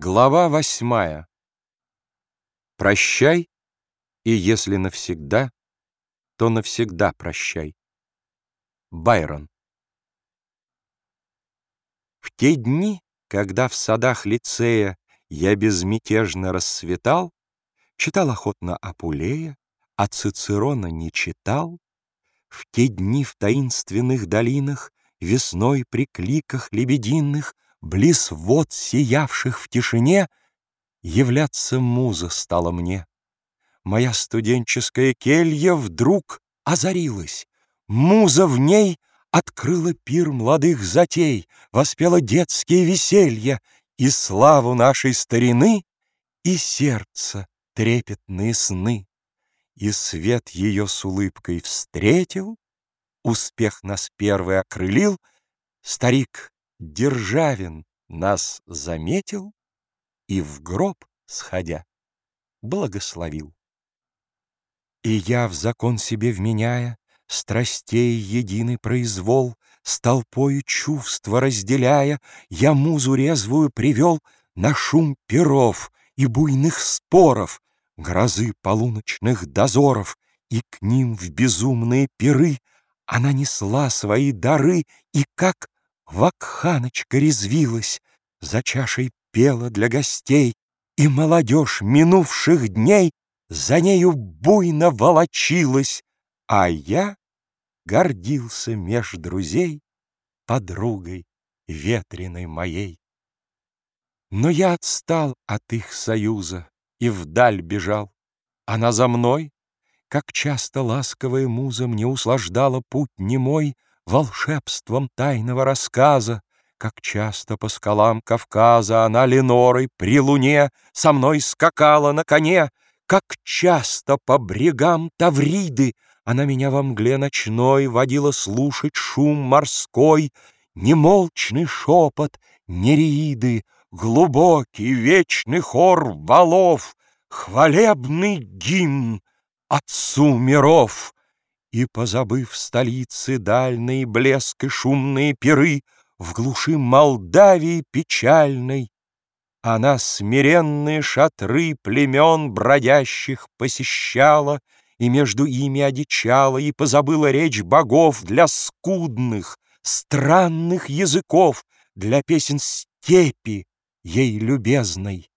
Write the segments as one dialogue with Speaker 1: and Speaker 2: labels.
Speaker 1: Глава восьмая. Прощай, и если навсегда, то навсегда прощай. Байрон. В те дни, когда в садах лицея я безмятежно расцветал, читал охотно Апулея, а Цицерона не читал, в те дни в таинственных долинах, весной при кликах лебединых Близ вод, сиявших в тишине, Являться муза стала мне. Моя студенческая келья вдруг озарилась. Муза в ней открыла пир молодых затей, Воспела детские веселья И славу нашей старины, И сердце трепетные сны. И свет ее с улыбкой встретил, Успех нас первый окрылил, Старик Державин нас заметил И в гроб, сходя, благословил. И я, в закон себе вменяя, Страстей единый произвол, С толпою чувства разделяя, Я музу резвую привел На шум перов и буйных споров, Грозы полуночных дозоров, И к ним в безумные пиры Она несла свои дары, И как Вакханочка резвилась, За чашей пела для гостей, И молодежь минувших дней За нею буйно волочилась, А я гордился меж друзей Подругой ветреной моей. Но я отстал от их союза И вдаль бежал. Она за мной, как часто ласковая муза Мне услаждала путь немой, волшебством тайного рассказа, Как часто по скалам Кавказа Она Ленорой при луне Со мной скакала на коне, Как часто по брегам Тавриды Она меня во мгле ночной Водила слушать шум морской, Немолчный шепот нереиды, Глубокий вечный хор валов, Хвалебный гимн Отцу миров. И, позабыв столицы дальний блеск и шумные пиры, В глуши Молдавии печальной, Она смиренные шатры племен бродящих посещала И между ими одичала, И позабыла речь богов для скудных, странных языков, Для песен степи ей любезной.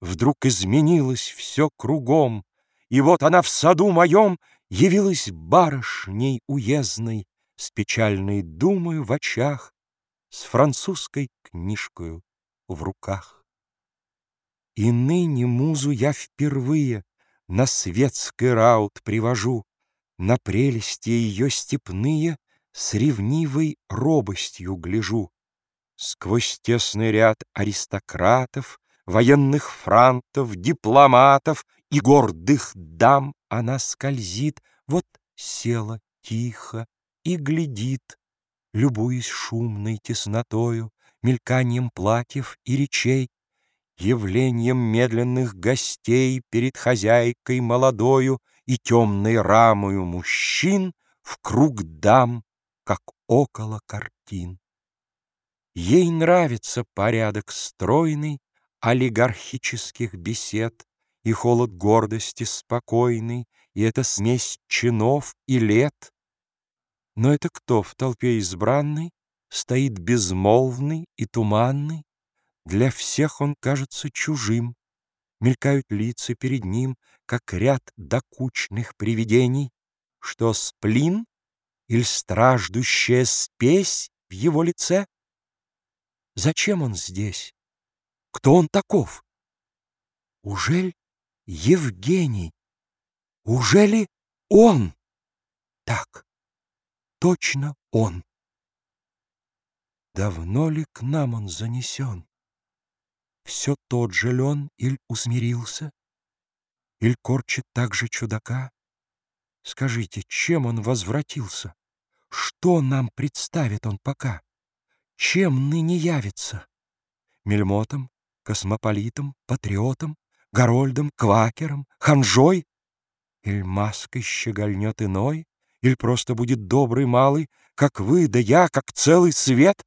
Speaker 1: Вдруг изменилось все кругом, И вот она в саду моем — Явилась барышней уездной С печальной думою в очах, С французской книжкою в руках. И ныне музу я впервые На светский раут привожу, На прелести ее степные С ревнивой робостью гляжу. Сквозь тесный ряд аристократов, Военных франтов, дипломатов И гордых дам она скользит, вот села тихо и глядит, Любуясь шумной теснотою, Мельканием платьев и речей, Явлением медленных гостей Перед хозяйкой молодою И темной рамою мужчин В круг дам, как около картин. Ей нравится порядок стройный Олигархических бесед, и холод гордости спокойный, И эта смесь чинов и лет. Но это кто в толпе избранной Стоит безмолвный и туманный? Для всех он кажется чужим. Мелькают лица перед ним, Как ряд докучных привидений, Что сплин или страждущая спесь В его лице? Зачем он здесь? Кто он таков? Ужель Евгений. Ужели он? Так, точно он. Давно ли к нам он занесен? Все тот же ли он, иль усмирился? Иль корчит так же чудака? Скажите, чем он возвратился? Что нам представит он пока? Чем ныне явится? Мельмотом, космополитом, патриотом? Горольдом, квакером, ханжой? Иль маской щегольнет иной? Иль просто будет добрый малый, как вы, да я, как целый свет?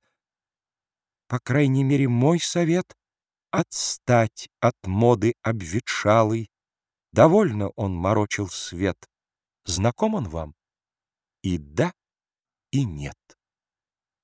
Speaker 1: По крайней мере, мой совет — отстать от моды обветшалой. Довольно он морочил свет. Знаком он вам? И да, и нет.